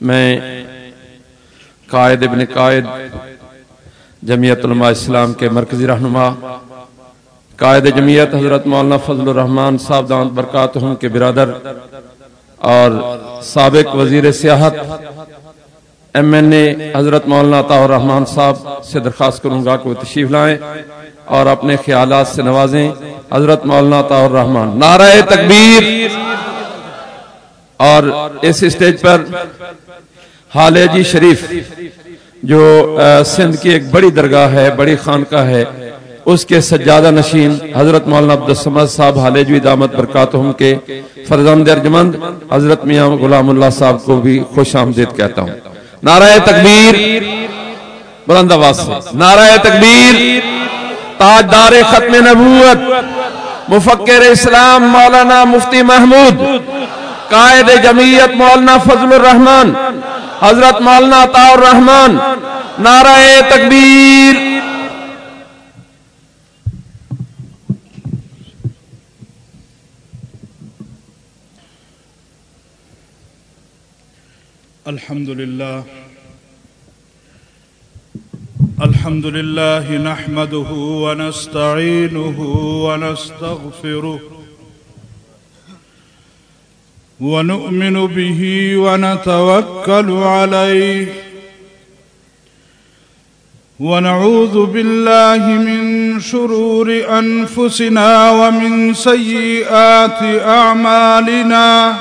میں قائد ابن قائد، جمعیت علماء اسلام کے مرکزی رہنما، قائد جمعیت حضرت مولانا فضل الرحمان صاحب دانت برکات کے برادر اور سابق وزیر سیاحت، ایم این اے حضرت مولانا عطا الرحمان صاحب سے درخواست کروں گا کہ وہ تشریف لائیں اور اپنے خیالات سے نوازیں۔ حضرت مولانا عطا الرحمان نعرہ تکبیر۔ اور اس اسٹیج پر حال جی شریف، جو سندھ کی ایک بڑی درگاہ ہے، بڑی خانقاہ ہے، اس کے سجادہ نشین حضرت مولانا عبدالسمد صاحب حال جوی دامت برکاتہم کے فرزند ارجمند حضرت میاں غلام اللہ صاحب کو بھی خوش آمدید کہتا ہوں۔ نعرہ تکبیر، بلند آواز سے۔ نعرہ تکبیر، تاجدار ختم نبوت، مفکر اسلام مولانا مفتی محمود، قائد جمعیت مولانا فضل الرحمن حضرت مولانا عطا الرحمن نعرہ تکبیر۔ الحمد لله الحمد لله نحمده ونستعينه ونستغفره ونؤمن به ونتوكل عليه. ونعوذ بالله من شرور أنفسنا ومن سيئات أعمالنا.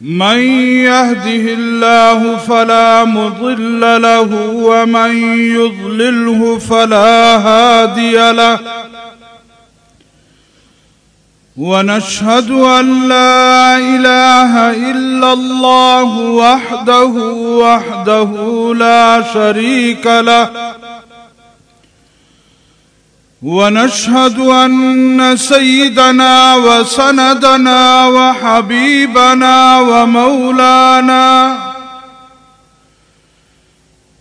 من يهده الله فلا مضل له ومن يضلله فلا هادي له. ونشهد أن لا إله إلا الله وحده وحده لا شريك له. ونشهد أن سيدنا وسندنا وحبيبنا ومولانا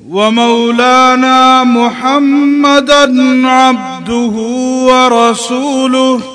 ومولانا محمدا عبده ورسوله.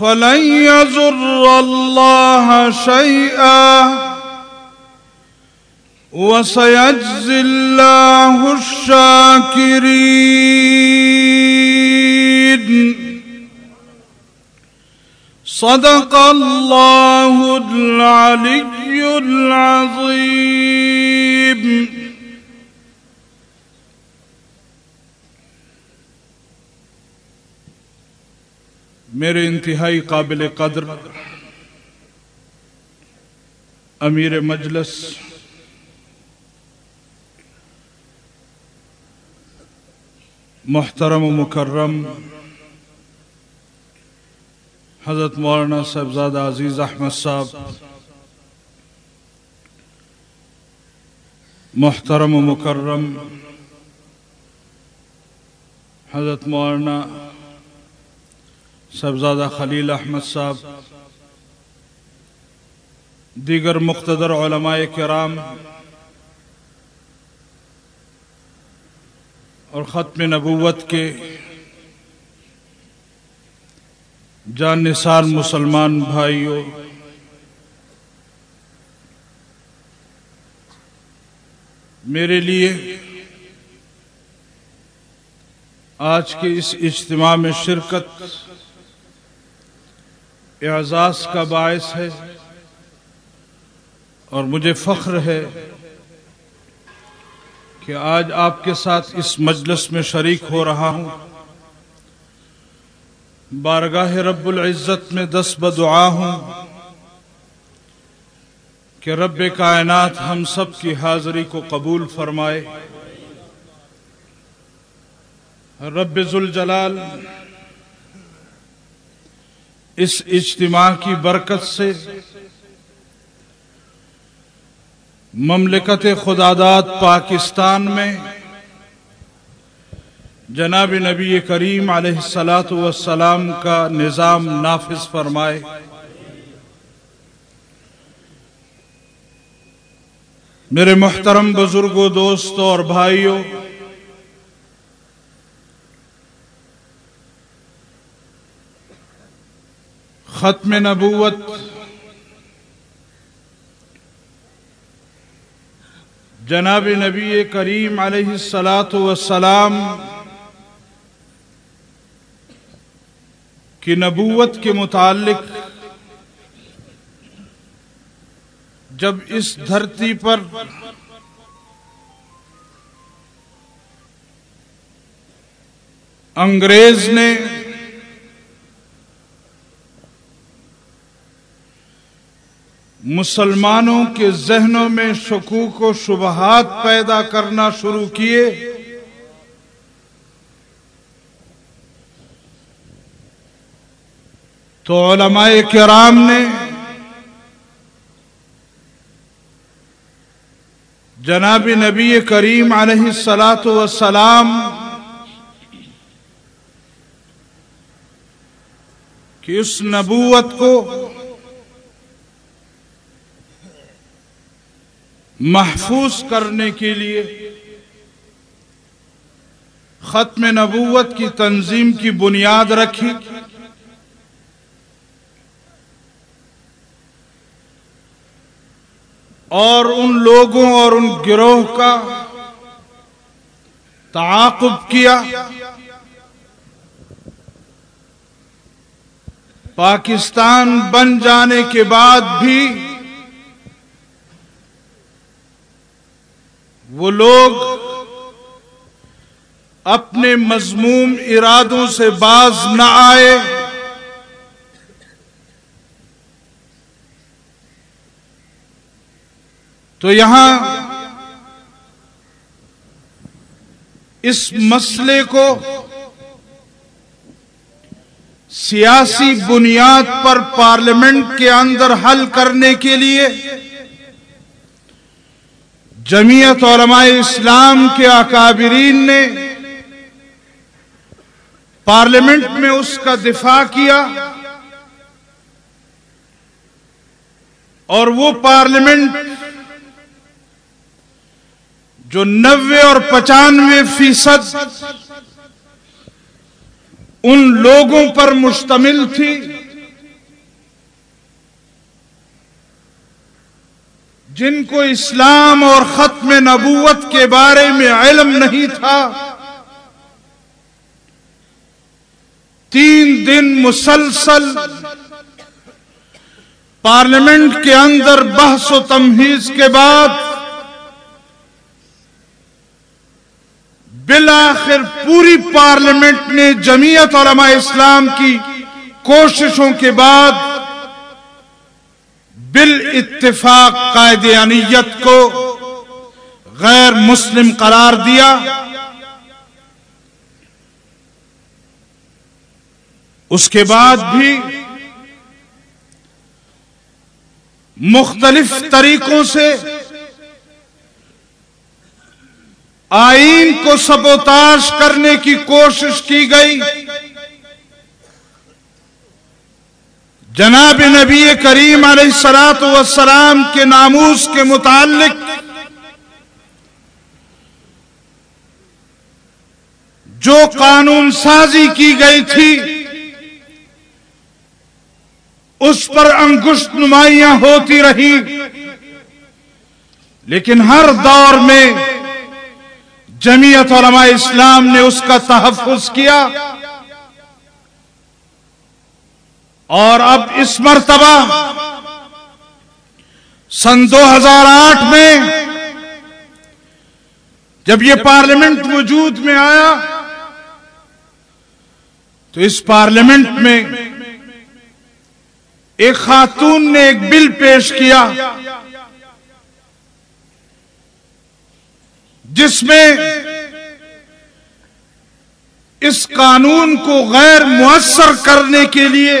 فلن يزر الله شيئا وسيجزي الله الشاكرين صدق الله العلي العظيم میرے انتہائی قابل قدر امیر مجلس، محترم و مکرم، حضرت مولانا صاحبزادہ عزیز احمد صاحب، محترم و مکرم، حضرت مولانا صاحبزادہ خلیل احمد صاحب، دیگر مقتدر علماء کرام اور ختم نبوت کے جان نثار مسلمان بھائیوں میرے لیے آج کے اس اجتماع میں شرکت اعزاز کا باعث ہے اور مجھے فخر ہے کہ آج آپ کے ساتھ اس مجلس میں شریک ہو رہا ہوں۔ بارگاہ رب العزت میں دس بدعا ہوں کہ رب کائنات ہم سب کی حاضری کو قبول فرمائے۔ رب ذوالجلال اس اجتماع کی برکت سے مملکت خداداد پاکستان میں جناب نبی کریم علیہ السلاۃ والسلام کا نظام نافذ فرمائے۔ میرے محترم بزرگوں، دوستوں اور بھائیوں ختم نبوت۔ جناب نبی کریم علیہ السلاۃ والسلام، کی نبوت کے متعلق جب اس دھرتی پر انگریز نے مسلمانوں کے ذہنوں میں شکوک و شبہات پیدا کرنا شروع کیے۔ تو علماء کرام نے جناب نبی کریم علیہ السلاۃ وسلام کی اس نبوت کو محفوظ کرنے کے لیے ختم نبوت کی تنظیم کی بنیاد رکھی۔ اور ان لوگوں اور ان گروہ کا تعاقب کیا۔ پاکستان بن جانے کے بعد بھی وہ لوگ اپنے مضموم ارادوں سے باز نہ آئے۔ تو یہاں اس مسئلے کو سیاسی بنیاد پر پارلیمنٹ کے اندر حل کرنے کے لیے جمعیت علماء اسلام کے اکابرین نے پارلیمنٹ میں اس کا دفاع کیا اور وہ پارلیمنٹ جو نوے اور پچانوے فیصد ان لوگوں پر مشتمل تھی جن کو اسلام اور ختم نبوت کے بارے میں علم نہیں تھا، تین دن مسلسل پارلیمنٹ کے اندر بحث و تمہیز کے بعد بالآخر پوری پارلیمنٹ نے جمعیت علماء اسلام کی کوششوں کے بعد بال اتفاق قائد انیت کو غیر مسلم قرار دیا۔ اس کے بعد بھی مختلف طریقوں سے آئین کو سبوتاش کرنے کی کوشش کی گئی۔ جناب نبی کریم علیہ السلاط والسلام کے ناموس کے متعلق جو قانون سازی کی گئی تھی، اس پر انگشت نمائیاں ہوتی رہی۔ لیکن ہر دور میں جمعیت علماء اسلام نے اس کا تحفظ کیا۔ اور اب اس مرتبہ سن دو ہزار آٹھ میں جب یہ پارلیمنٹ وجود میں آیا، تو اس پارلیمنٹ میں ایک خاتون نے ایک بل پیش کیا، جس میں اس قانون کو غیر مؤثر کرنے کے لیے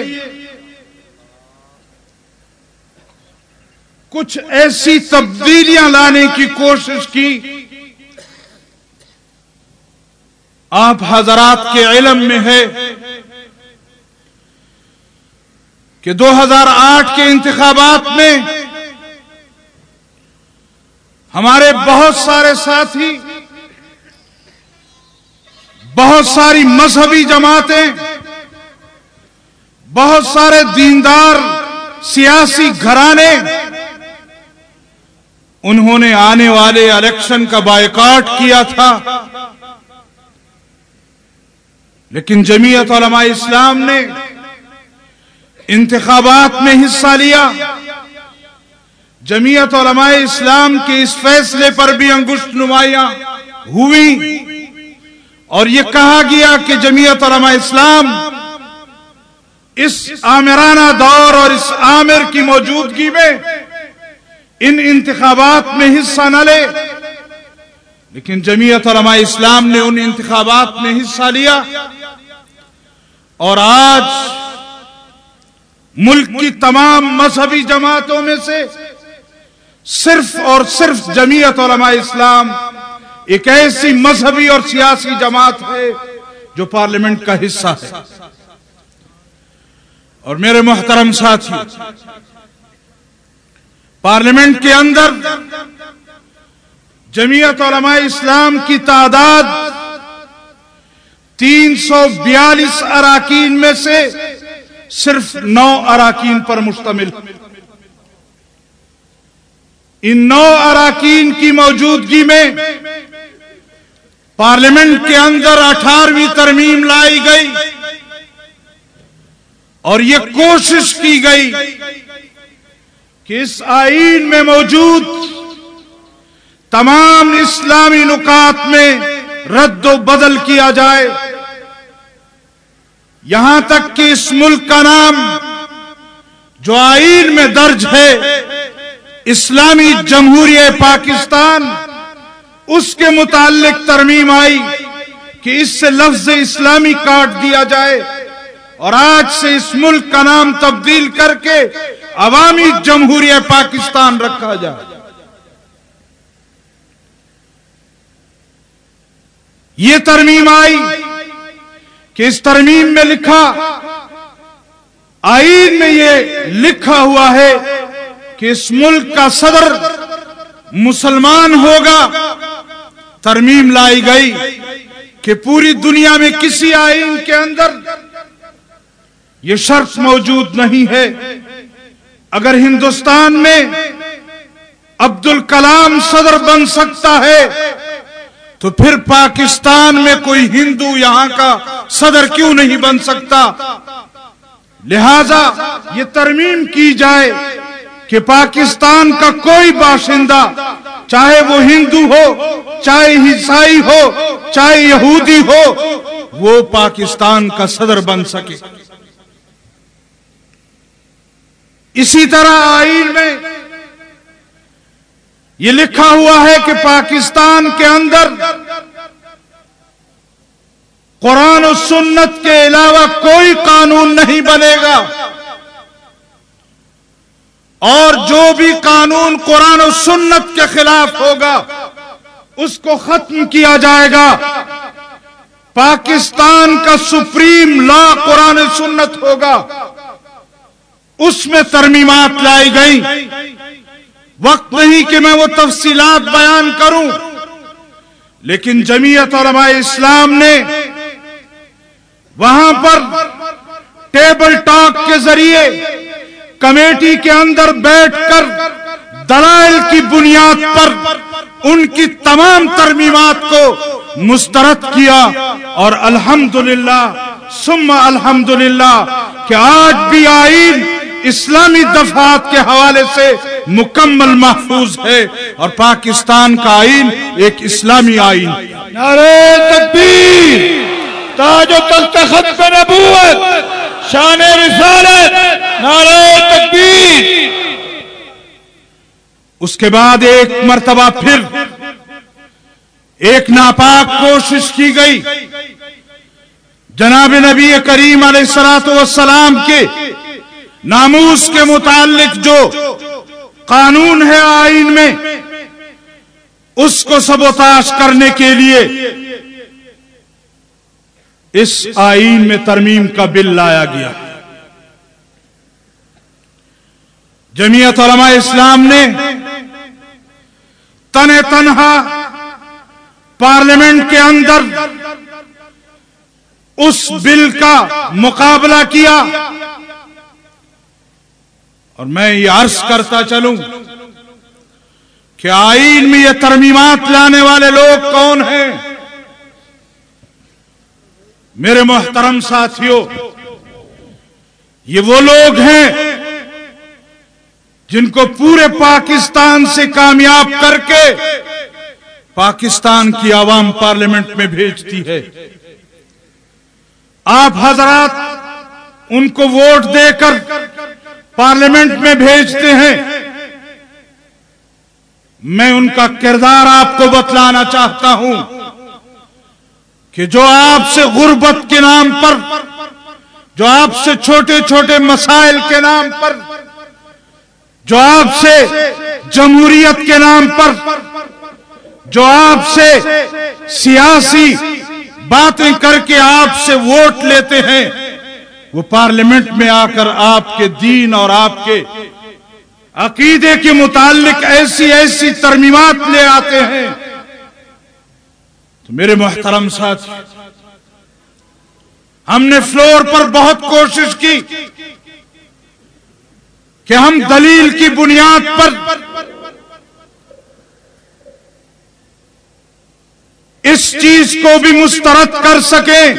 کچھ ایسی تبدیلیاں لانے کی کوشش کی۔ آپ حضرات کے علم میں ہے کہ دو ہزار آٹھ کے انتخابات میں ہمارے بہت سارے ساتھی، بہت ساری مذہبی جماعتیں، بہت سارے دیندار سیاسی گھرانے انہوں نے آنے والے الیکشن کا بائیکاٹ کیا تھا۔ لیکن جمعیت علماء اسلام نے انتخابات میں حصہ لیا۔ جمعیت علماء اسلام کے اس فیصلے پر بھی انگشت نمایاں ہوئی۔ اور یہ کہا گیا کہ جمعیت علماء اسلام اس آمرانہ دور اور اس آمر کی موجودگی میں ان انتخابات میں حصہ نہ لے۔ لیکن جمعیت علماء اسلام نے ان انتخابات میں حصہ لیا۔ اور آج ملک کی تمام مذہبی جماعتوں میں سے صرف اور صرف جمعیت علماء اسلام ایک ایسی مذہبی اور سیاسی جماعت ہے جو پارلیمنٹ کا حصہ ہے۔ اور میرے محترم ساتھی پارلیمنٹ کے اندر جمعیت علماء اسلام کی تعداد تین سو بیالیس اراکین میں سے صرف نو اراکین پر مشتمل ان نو اراکین کی موجودگی میں پارلیمنٹ کے اندر اٹھارہویں ترمیم لائی گئی اور یہ کوشش کی گئی کہ اس آئین میں موجود تمام اسلامی نکات میں رد و بدل کیا جائے؟ یہاں تک کہ اس ملک کا نام جو آئین میں درج ہے، اسلامی جمہوریہ پاکستان، اس کے متعلق ترمیم آئی کہ اس سے لفظ اسلامی کاٹ دیا جائے اور آج سے اس ملک کا نام تبدیل کر کے عوامی جمہوریہ پاکستان رکھا جائے۔ یہ ترمیم آئی کہ اس ترمیم میں لکھا، آئین میں یہ لکھا ہوا ہے کہ اس ملک کا صدر مسلمان ہوگا۔ ترمیم لائی گئی کہ پوری دنیا میں کسی آئین کے اندر یہ شرط موجود نہیں ہے۔ اگر ہندوستان میں عبد الکلام صدر بن سکتا ہے، تو پھر پاکستان میں کوئی ہندو یہاں کا صدر کیوں نہیں بن سکتا؟ لہذا یہ ترمیم کی جائے کہ پاکستان کا کوئی باشندہ، چاہے وہ ہندو ہو، چاہے عیسائی ہو، چاہے یہودی ہو، وہ پاکستان کا صدر بن سکے۔ اسی طرح آئین میں یہ لکھا ہوا ہے کہ پاکستان کے اندر قرآن و سنت کے علاوہ کوئی قانون نہیں بنے گا۔ اور جو بھی قانون قرآن و سنت کے خلاف ہوگا، اس کو ختم کیا جائے گا۔ پاکستان کا سپریم لا قرآن سنت ہوگا۔ اس میں ترمیمات لائی گئی وقت نہیں کہ میں وہ تفصیلات بیان کروں۔ لیکن جمعیت علماء اسلام نے وہاں پر ٹیبل ٹاک کے ذریعے کمیٹی کے اندر بیٹھ کر دلائل کی بنیاد پر ان کی تمام ترمیمات کو مسترد کیا اور الحمدللہ، ثم الحمدللہ کہ آج بھی آئین اسلامی دفعات کے حوالے سے مکمل محفوظ ہے اور پاکستان کا آئین ایک اسلامی آئین نعرہ تکبیر تاج و تخت ختم نبوت شان رسالت نعرہ تکبیر۔ اس کے بعد ایک مرتبہ پھر ایک ناپاک کوشش کی گئی۔ جناب نبی کریم علیہ السلاۃ والسلام کے ناموس کے متعلق جو قانون ہے آئین میں، اس کو سبوتاش کرنے کے لیے اس آئین میں ترمیم کا بل لایا گیا۔ جمعیت علماء اسلام نے تن تنہا پارلیمنٹ کے اندر اس بل کا مقابلہ کیا۔ اور میں یہ عرض کرتا چلوں کہ آئین میں یہ ترمیمات لانے والے لوگ کون ہیں؟ میرے محترم ساتھیوں، یہ وہ لوگ ہیں جن کو پورے پاکستان سے کامیاب کر کے پاکستان کی عوام پارلیمنٹ میں بھیجتی ہے۔ آپ حضرات، ان کو ووٹ دے کر پارلیمنٹ میں بھیجتے ہیں۔ میں ان کا کردار آپ کو بتلانا چاہتا ہوں کہ جو آپ سے غربت کے نام پر، جو آپ سے چھوٹے چھوٹے مسائل کے نام پر، جو آپ سے جمہوریت کے نام پر، جو آپ سے سیاسی باتیں کر کے آپ سے ووٹ لیتے ہیں۔ وہ پارلیمنٹ میں آ کر آپ کے دین اور آپ کے عقیدے کے متعلق ایسی ایسی ترمیمات لے آتے ہیں۔ تو میرے محترم ساتھ، ہم نے فلور پر بہت کوشش کی کہ ہم دلیل کی بنیاد پر اس چیز کو بھی مسترد کر سکیں۔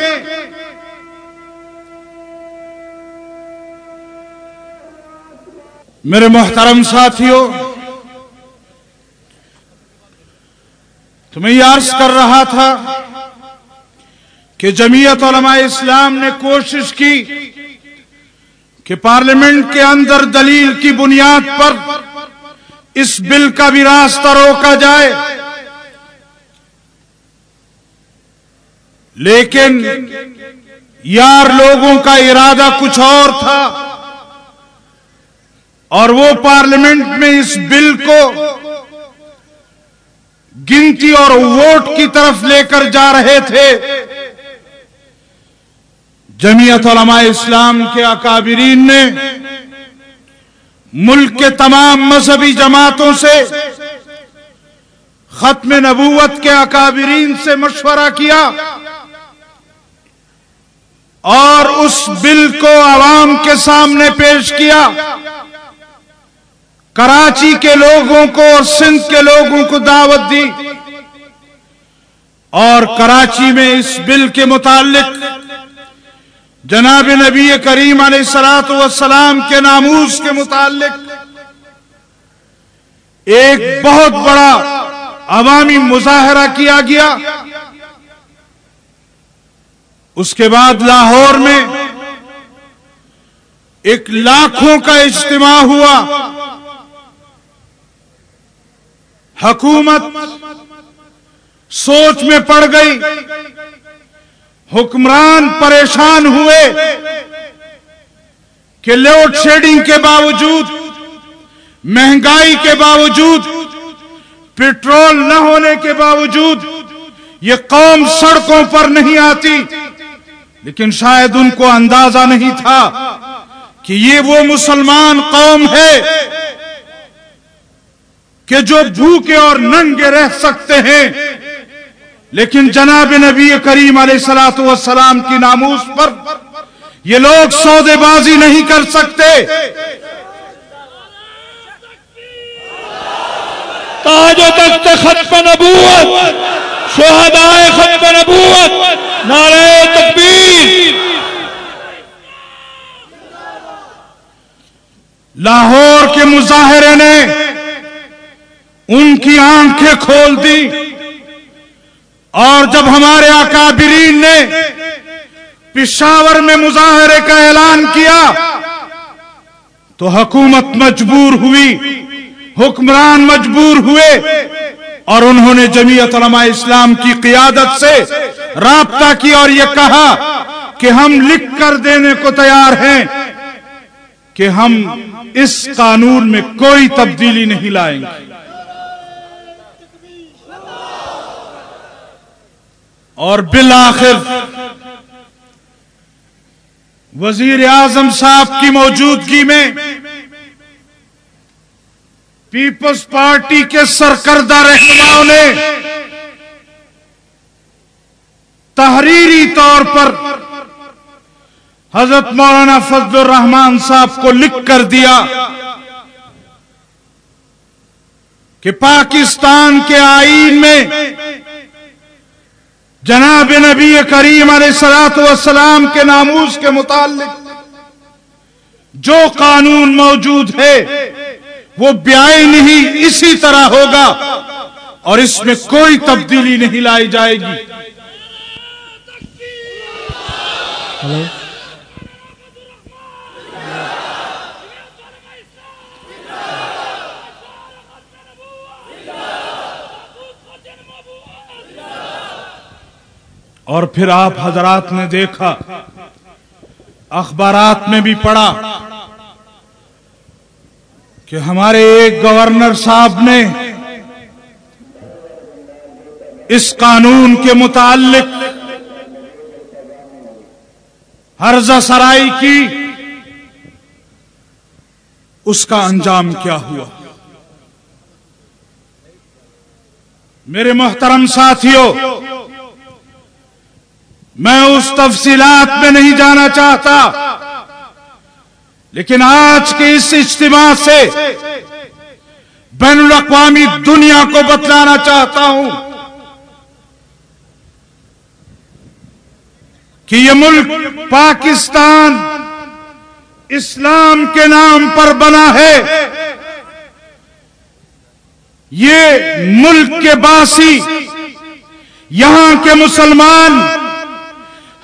میرے محترم ساتھیوں تو میں یہ عرض کر رہا تھا کہ جمعیت علماء اسلام نے کوشش کی کہ پارلیمنٹ کے اندر دلیل کی بنیاد پر اس بل کا بھی راستہ روکا جائے۔ لیکن یار لوگوں کا ارادہ کچھ اور تھا۔ اور وہ پارلیمنٹ میں اس بل کو گنتی اور ووٹ کی طرف لے کر جا رہے تھے۔ جمعیت علماء اسلام کے اکابرین نے ملک کے تمام مذہبی جماعتوں سے ختم نبوت کے اکابرین سے مشورہ کیا اور اس بل کو عوام کے سامنے پیش کیا۔ کراچی کے لوگوں کو اور سندھ کے لوگوں کو دعوت دی اور کراچی میں اس بل کے متعلق جناب نبی کریم علیہ سلاط والسلام کے ناموز کے متعلق ایک بہت بڑا عوامی مظاہرہ کیا گیا۔ اس کے بعد لاہور میں ایک لاکھوں کا اجتماع ہوا۔ حکومت سوچ میں پڑ گئی، حکمران پریشان ہوئے کہ لوڈ شیڈنگ کے باوجود، مہنگائی کے باوجود، پیٹرول نہ ہونے کے باوجود یہ قوم سڑکوں پر نہیں آتی۔ لیکن شاید ان کو اندازہ نہیں تھا کہ یہ وہ مسلمان قوم ہے کہ جو بھوکے اور ننگے رہ سکتے ہیں۔ لیکن جناب نبی کریم علیہ السلاۃ والسلام کی ناموس پر یہ لوگ سودے بازی نہیں کر سکتے۔ تاج و تخت ختم نبوت شہدائے ختم نبوت نعرہ تکبیر۔ لاہور کے مظاہرے نے ان کی آنکھیں کھول دی۔ اور جب ہمارے اکابرین نے پشاور میں مظاہرے کا اعلان کیا، تو حکومت مجبور ہوئی، حکمران مجبور ہوئے، اور انہوں نے جمعیت علماء اسلام کی قیادت سے رابطہ کیا اور یہ کہا کہ ہم لکھ کر دینے کو تیار ہیں کہ ہم اس قانون میں کوئی تبدیلی نہیں لائیں گے۔ اور بالآخر وزیر اعظم صاحب کی موجودگی میں پیپلز پارٹی کے سرکردہ رہنماؤں نے تحریری طور پر حضرت مولانا فضل الرحمان صاحب کو لکھ کر دیا کہ پاکستان کے آئین میں جناب نبی کریم علیہ سلاط والسلام کے ناموز کے متعلق جو قانون موجود ہے، وہ بیائی نہیں، اسی طرح ہوگا اور اس میں کوئی تبدیلی نہیں لائی جائے گی۔ اور پھر آپ حضرات نے دیکھا، اخبارات میں بھی پڑھا کہ ہمارے ایک گورنر صاحب نے اس قانون کے متعلق حرزہ سرائی کی، اس کا انجام کیا ہوا؟ میرے محترم ساتھیوں میں اس تفصیلات میں نہیں جانا چاہتا۔ لیکن آج کے اس اجتماع سے بین الاقوامی دنیا کو بتلانا چاہتا ہوں کہ یہ ملک پاکستان اسلام کے نام پر بنا ہے۔ یہ ملک کے باسی، یہاں کے مسلمان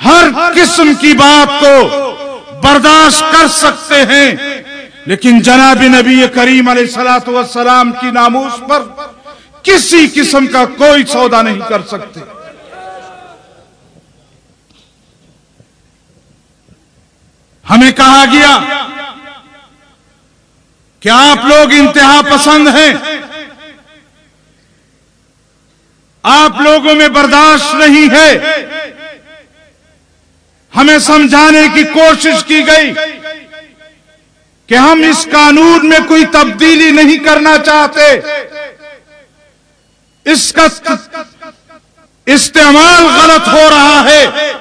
ہر قسم کی بات کو برداشت کر سکتے ہیں۔ لیکن جناب نبی کریم علیہ سلاۃ والسلام کی ناموس پر کسی قسم کا کوئی سودا نہیں کر سکتے۔ ہمیں کہا گیا کہ آپ لوگ انتہا پسند ہیں۔ آپ لوگوں میں برداشت نہیں ہے۔ ہمیں سمجھانے کی کوشش کی گئی کہ ہم اس قانون میں کوئی تبدیلی نہیں کرنا چاہتے۔ اس کا استعمال غلط ہو رہا ہے۔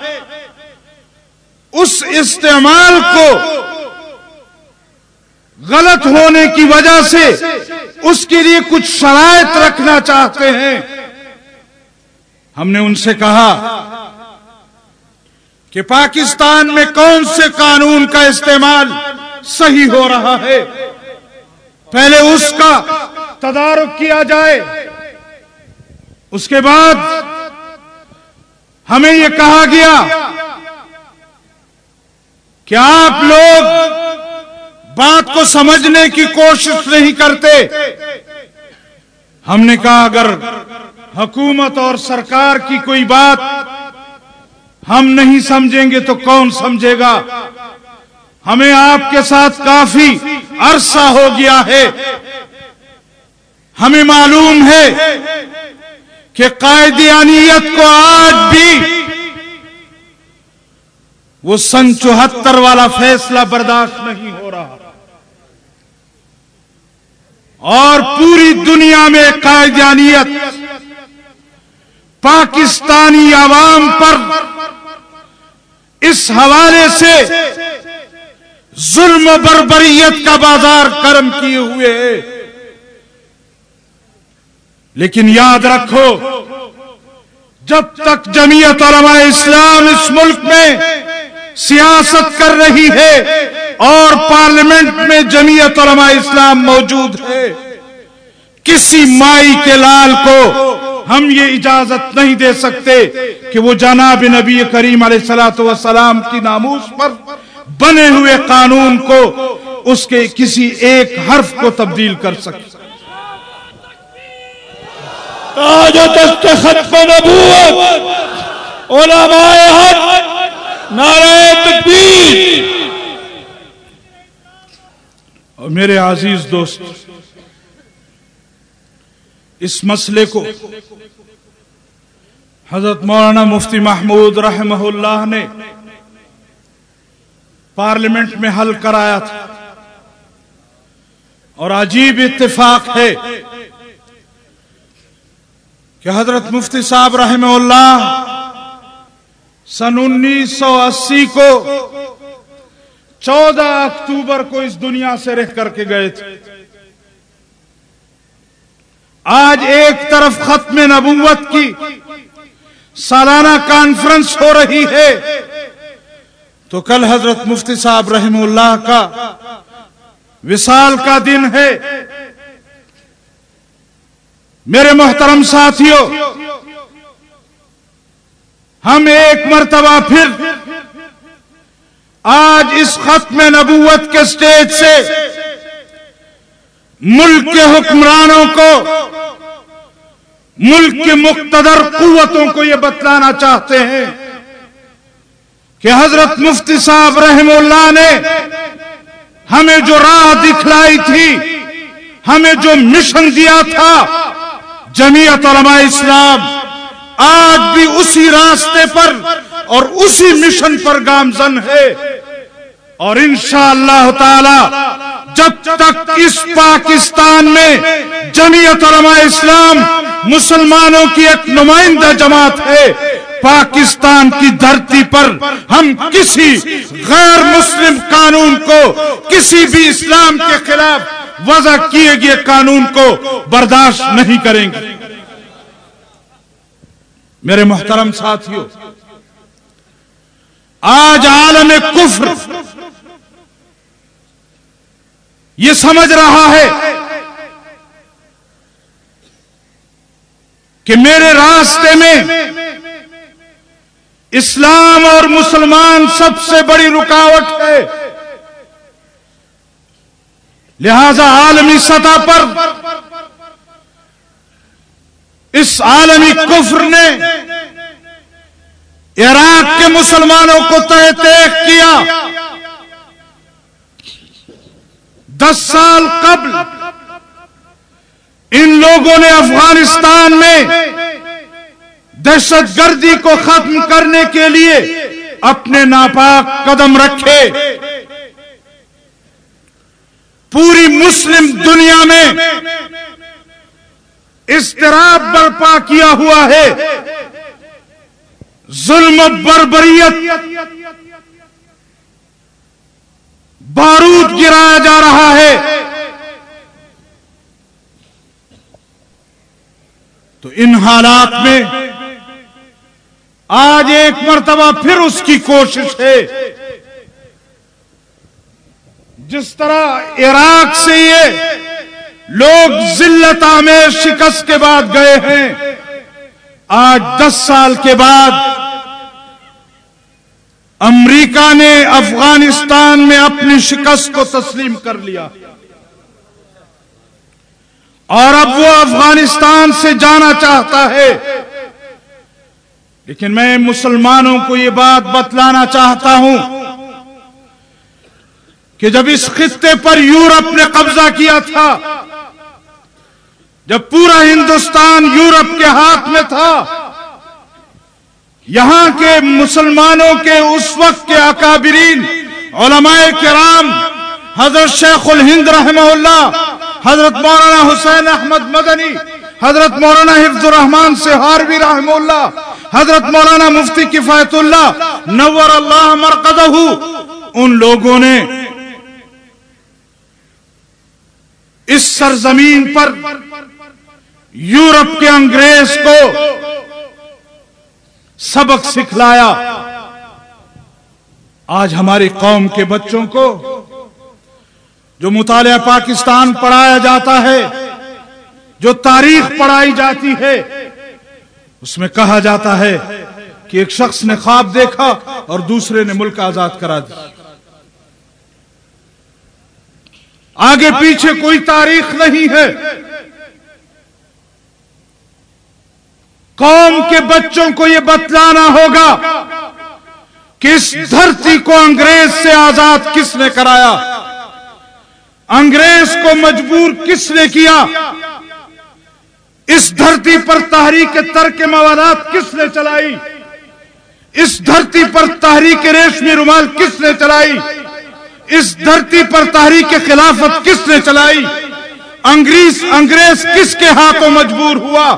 اس استعمال کو غلط ہونے کی وجہ سے اس کے لیے کچھ شرائط رکھنا چاہتے ہیں۔ ہم نے ان سے کہا کہ پاکستان میں کون سے قانون کا استعمال صحیح ہو رہا ہے؟ پہلے اس کا تدارک کیا جائے۔ اس کے بعد ہمیں یہ کہا گیا کہ آپ لوگ بات کو سمجھنے کی کوشش نہیں کرتے۔ ہم نے کہا اگر حکومت اور سرکار کی کوئی بات ہم نہیں سمجھیں گے تو کون سمجھے گا؟ ہمیں آپ کے ساتھ کافی عرصہ ہو گیا ہے۔ ہمیں معلوم ہے کہ قائدیانیت کو آج بھی وہ سن چوہتر والا فیصلہ برداشت نہیں ہو رہا۔ اور پوری دنیا میں قائدیانیت پاکستانی عوام پر اس حوالے سے ظلم و بربریت کا بازار کرم کیے ہوئے ہے لیکن یاد رکھو، جب تک جمعیت علماء اسلام اس ملک میں سیاست کر رہی ہے اور پارلیمنٹ میں جمعیت علماء اسلام موجود ہے، کسی مائی کے لال کو ہم یہ اجازت نہیں دے سکتے کہ وہ جناب نبی کریم علیہ السلاۃ وسلام کی ناموس پر بنے ہوئے قانون کو اس کے کسی ایک حرف کو تبدیل کر سکے۔ تاج ختم نبوت علماء حق نعرہ تکبیر۔ اور میرے عزیز دوست اس مسئلے کو۔ حضرت مولانا مفتی محمود رحمہ اللہ نے پارلیمنٹ میں حل کرایا تھا۔ اور عجیب اتفاق ہے کہ حضرت مفتی صاحب رحمہ اللہ سن انیس سو اسی کو چودہ اکتوبر کو اس دنیا سے رہ کر کے گئے تھے۔ آج ایک طرف ختم نبوت کی سالانہ کانفرنس ہو رہی ہے، تو کل حضرت مفتی صاحب رحم اللہ کا وصال کا دن ہے۔ میرے محترم ساتھیوں ہم ایک مرتبہ پھر آج اس ختم نبوت کے سٹیج سے ملک کے حکمرانوں کو، ملک کے مقتدر قوتوں کو یہ بتلانا چاہتے ہیں کہ حضرت مفتی صاحب رحم اللہ نے ہمیں جو راہ دکھلائی تھی، ہمیں جو مشن دیا تھا، جمعیت علماء اسلام آج بھی اسی راستے پر اور اسی مشن پر گامزن ہے۔ اور انشاءاللہ اللہ تعالی جب تک اس پاکستان میں جمعیت علماء اسلام مسلمانوں کی ایک نمائندہ جماعت ہے، پاکستان کی دھرتی پر ہم کسی غیر مسلم قانون کو، کسی بھی اسلام کے خلاف وضع کیے گئے قانون کو برداشت نہیں کریں گے۔ میرے محترم ساتھیوں آج عالم کفر یہ سمجھ رہا ہے کہ میرے راستے میں اسلام اور مسلمان سب سے بڑی رکاوٹ ہے۔ لہذا عالمی سطح پر اس عالمی کفر نے عراق کے مسلمانوں کو تہ تیخ کیا۔ دس سال قبل ان لوگوں نے افغانستان میں دہشت گردی کو ختم کرنے کے لیے اپنے ناپاک قدم رکھے۔ پوری مسلم دنیا میں استراب برپا کیا ہوا ہے۔ ظلم و بربریت بارود گرایا جا رہا ہے۔ تو ان حالات میں آج ایک مرتبہ پھر اس کی کوشش ہے۔ جس طرح عراق سے یہ لوگ ذلت میں شکست کے بعد گئے ہیں، آج دس سال کے بعد امریکہ نے افغانستان میں اپنی شکست کو تسلیم کر لیا۔ اور اب وہ افغانستان سے جانا چاہتا ہے۔ لیکن میں مسلمانوں کو یہ بات بتلانا چاہتا ہوں کہ جب اس خطے پر یورپ نے قبضہ کیا تھا، جب پورا ہندوستان یورپ کے ہاتھ میں تھا یہاں کے مسلمانوں کے اس وقت کے اکابرین، علماء کرام، حضرت شیخ الہند رحمہ اللہ، حضرت مولانا حسین احمد مدنی، حضرت مولانا حفظ الرحمان سے ہاروی رحمہ اللہ، حضرت مولانا مفتی کفایت اللہ، نور اللہ مرکز ان لوگوں نے اس سرزمین پر یورپ کے انگریز کو سبق سکھلایا۔ آج ہماری قوم کے بچوں کو جو مطالعہ پاکستان پڑھایا جاتا ہے، جو تاریخ پڑھائی جاتی ہے، اس میں کہا جاتا ہے کہ ایک شخص نے خواب دیکھا اور دوسرے نے ملک آزاد کرا دی۔ آگے پیچھے کوئی تاریخ نہیں ہے۔ قوم کے بچوں کو یہ بتلانا ہوگا کہ اس دھرتی کو انگریز سے آزاد کس نے کرایا؟ انگریز کو مجبور کس نے کیا؟ اس دھرتی پر تحریک ترک موادات کس نے چلائی؟ اس دھرتی پر تحریک ریشمی رومال کس نے چلائی؟ اس دھرتی پر تحریک خلافت کس نے چلائی؟ انگریز انگریز کس کے ہاتھوں مجبور ہوا؟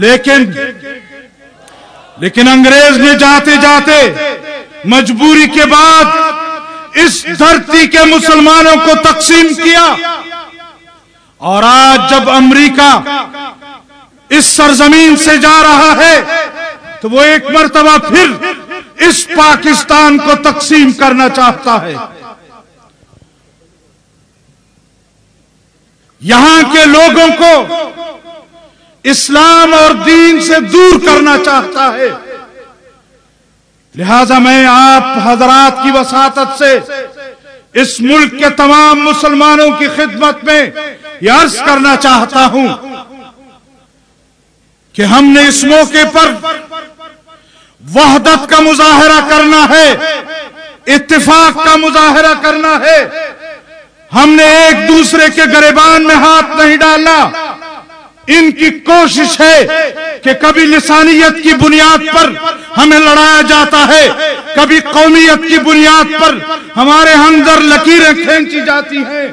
لیکن لیکن انگریز نے جاتے جاتے مجبوری کے بعد اس دھرتی کے مسلمانوں کو تقسیم کیا۔ اور آج جب امریکہ اس سرزمین سے جا رہا ہے، تو وہ ایک مرتبہ پھر اس پاکستان کو تقسیم کرنا چاہتا ہے۔ یہاں کے لوگوں کو اسلام اور دین سے دور کرنا چاہتا ہے۔ لہذا میں آپ حضرات کی وساطت سے اس ملک کے تمام مسلمانوں کی خدمت میں یہ عرض کرنا چاہتا ہوں کہ ہم نے اس موقع پر وحدت کا مظاہرہ کرنا ہے، اتفاق کا مظاہرہ کرنا ہے۔ ہم نے ایک دوسرے کے گریبان میں ہاتھ نہیں ڈالنا ان کی کوشش ہے کہ کبھی لسانیت کی بنیاد پر ہمیں لڑایا جاتا ہے، کبھی قومیت کی بنیاد پر ہمارے اندر لکیریں کھینچی جاتی ہیں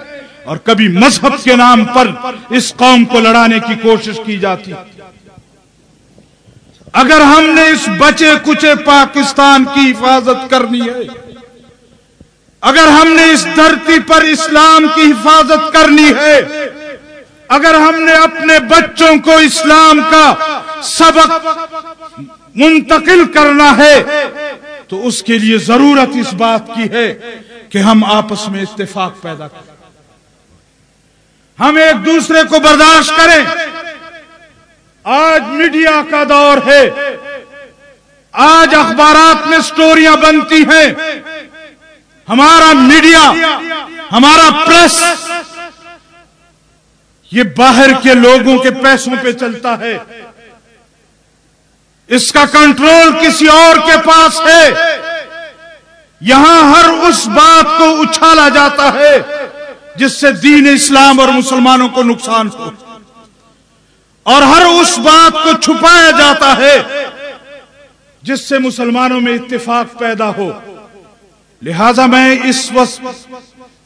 اور کبھی مذہب کے نام پر اس قوم کو لڑانے کی کوشش کی جاتی۔ اگر ہم نے اس بچے کچے پاکستان کی حفاظت کرنی ہے، اگر ہم نے اس دھرتی پر اسلام کی حفاظت کرنی ہے اگر ہم نے اپنے بچوں کو اسلام کا سبق منتقل کرنا ہے، تو اس کے لیے ضرورت اس بات کی ہے کہ ہم آپس میں اتفاق پیدا کریں۔ ہم ایک دوسرے کو برداشت کریں۔ آج میڈیا کا دور ہے۔ آج اخبارات میں سٹوریاں بنتی ہیں۔ ہمارا میڈیا، ہمارا پریس یہ باہر کے لوگوں کے پیسوں پہ چلتا ہے۔ اس کا کنٹرول کسی اور کے پاس ہے۔ یہاں ہر اس بات کو اچھالا جاتا ہے جس سے دین اسلام اور مسلمانوں کو نقصان ہو۔ اور ہر اس بات کو چھپایا جاتا ہے جس سے مسلمانوں میں اتفاق پیدا ہو۔ لہذا میں اس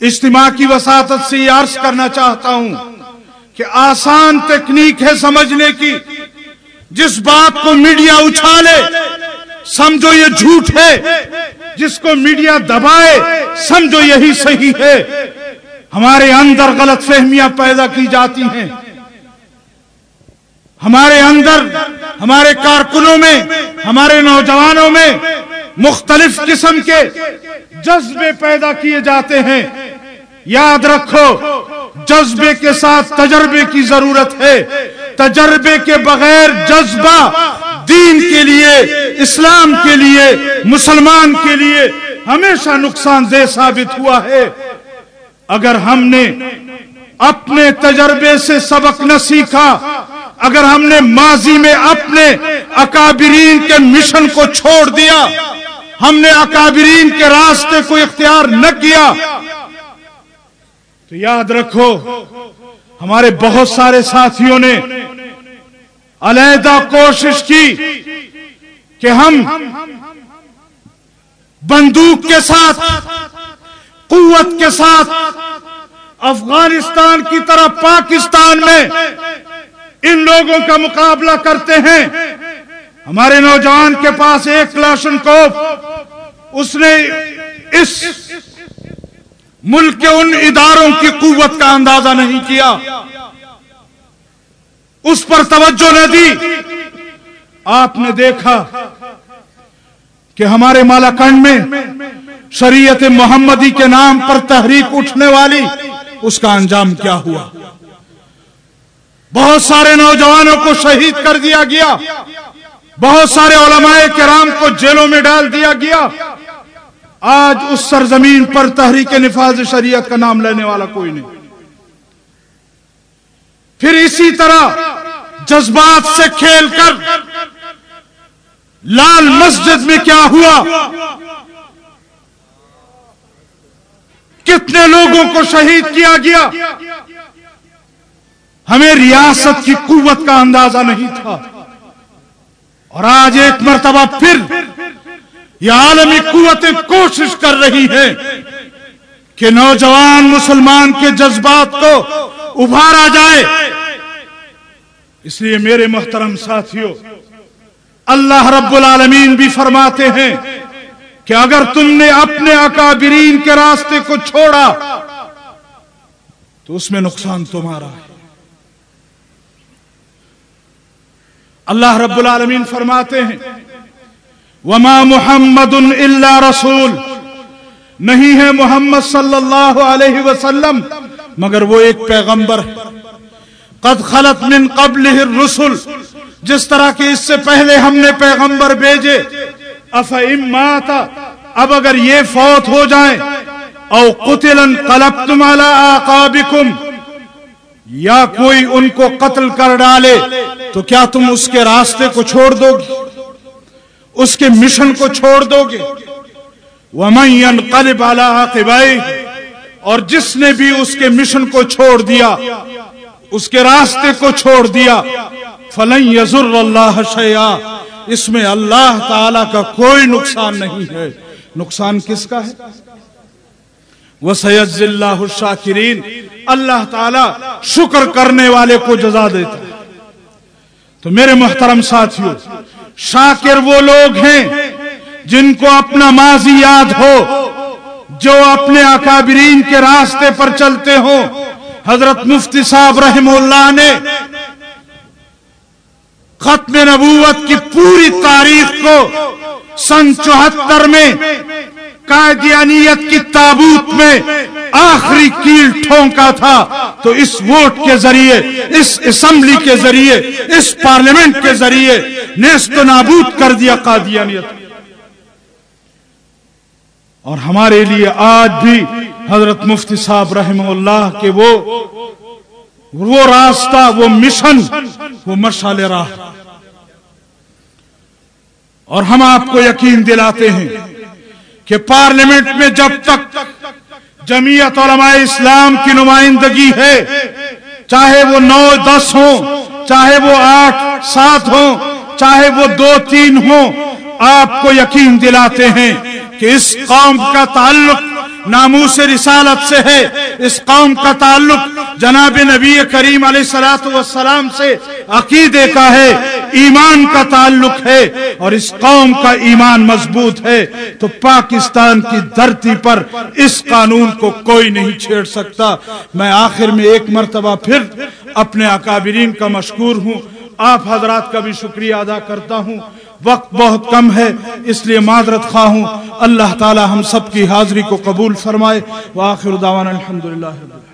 اجتماع کی وساطت سے یہ عرض کرنا چاہتا ہوں کہ آسان تکنیک ہے سمجھنے کی۔ جس بات کو میڈیا اچھالے، سمجھو یہ جھوٹ ہے۔ جس کو میڈیا دبائے، سمجھو یہی صحیح ہے۔ ہمارے اندر غلط فہمیاں پیدا کی جاتی ہیں۔ ہمارے اندر، ہمارے کارکنوں میں، ہمارے نوجوانوں میں مختلف قسم کے جذبے پیدا کیے جاتے ہیں۔ یاد رکھو جذبے کے ساتھ تجربے کی ضرورت ہے۔ تجربے کے بغیر جذبہ دین کے لیے، اسلام کے لیے، مسلمان کے لیے ہمیشہ نقصان دہ ثابت ہوا ہے۔ اگر ہم نے اپنے تجربے سے سبق نہ سیکھا، اگر ہم نے ماضی میں اپنے اکابرین کے مشن کو چھوڑ دیا، ہم نے اکابرین کے راستے کو اختیار نہ کیا تو یاد رکھو، ہمارے بہت سارے ساتھیوں نے علیحدہ کوشش کی کہ ہم بندوق کے ساتھ، قوت کے ساتھ افغانستان کی طرح پاکستان میں ان لوگوں کا مقابلہ کرتے ہیں۔ ہمارے نوجوان کے پاس ایک کلاشن کوف، اس نے اس ملک کے ان اداروں کی قوت کا اندازہ نہیں کیا۔ اس پر توجہ نہ دی۔ آپ نے دیکھا کہ ہمارے مالاکنڈ میں شریعت محمدی کے نام پر تحریک اٹھنے والی اس کا انجام کیا ہوا؟ بہت سارے نوجوانوں کو شہید کر دیا گیا۔ بہت سارے علماء کرام کو جیلوں میں ڈال دیا گیا۔ آج اس سرزمین پر تحریک نفاذ شریعت کا نام لینے والا کوئی نہیں۔ پھر اسی طرح جذبات سے کھیل کر لال مسجد میں کیا ہوا؟ کتنے لوگوں کو شہید کیا گیا؟ ہمیں ریاست کی قوت کا اندازہ نہیں تھا۔ اور آج ایک مرتبہ پھر یہ عالمی قوتیں کوشش کر رہی ہیں کہ نوجوان مسلمان کے جذبات کو ابھارا جائے۔ اس لیے میرے محترم ساتھیوں اللہ رب العالمین بھی فرماتے ہیں کہ اگر تم نے اپنے اکابرین کے راستے کو چھوڑا، تو اس میں نقصان تمہارا ہے۔ اللہ رب العالمین فرماتے ہیں وما محمد اللہ رسول۔ نہیں ہے محمد صلی اللہ علیہ وسلم، مگر وہ ایک پیغمبر۔ قد خلط من قبل الرسل۔ جس طرح کہ اس سے پہلے ہم نے پیغمبر بھیجے۔ اف ماتا اب اگر یہ فوت ہو جائیں او قتل انقلبتم علی آقابکم یا کوئی ان کو قتل کر ڈالے، تو کیا تم اس کے راستے کو چھوڑ دو گی؟ اس کے مشن کو چھوڑ دو گے۔ وَمَنْ اور جس نے بھی اس کے مشن کو چھوڑ دیا، اس کے راستے کو چھوڑ دیا، فلن یزر اللہ شیا اس میں اللہ تعالیٰ کا کوئی نقصان نہیں ہے۔ نقصان کس کا ہے؟ وَسَيَجْزِ اللَّهُ الشَّاكِرِينَ۔ اللہ تعالیٰ شکر کرنے والے کو جزا دیتا ہے۔ تو میرے محترم ساتھیوں شاکر وہ لوگ ہیں جن کو اپنا ماضی یاد ہو، جو اپنے اکابرین کے راستے پر چلتے ہو حضرت مفتی صاحب رحم اللہ نے ختم نبوت کی پوری تاریخ کو سن چوہتر میں قائدیانیت کی تابوت میں آخری کیل ٹھونکا تھا، تو اس ووٹ کے ذریعے، اس اسمبلی کے ذریعے، اس پارلیمنٹ کے ذریعے نیست و نابود کر دیا قادیانیت۔ اور ہمارے لیے آج بھی حضرت مفتی صاحب رحمہ اللہ کے وہ وہ راستہ، وہ مشن، وہ مشال راہ۔ اور ہم آپ کو یقین دلاتے ہیں کہ پارلیمنٹ میں جب تک جمعیت علماء اسلام کی نمائندگی ہے، چاہے وہ نو دس ہوں، چاہے وہ آٹھ سات ہوں، چاہے وہ دو تین ہوں، آپ کو یقین دلاتے ہیں کہ اس قوم کا تعلق ناموس رسالت سے ہے۔ اس قوم کا تعلق جناب نبی کریم علیہ سلاۃ سے عقیدے کا ہے، ایمان کا تعلق ہے اور اس قوم کا ایمان مضبوط ہے۔ تو پاکستان کی دھرتی پر اس قانون کو کوئی نہیں چھیڑ سکتا۔ میں آخر میں ایک مرتبہ پھر اپنے اکابرین کا مشکور ہوں۔ آپ حضرات کا بھی شکریہ ادا کرتا ہوں۔ وقت بہت کم ہے، اس لیے معذرت خواہ ہوں۔ اللہ تعالی ہم سب کی حاضری کو قبول فرمائے۔ واخر دعوانا الحمدللہ رب العالمین۔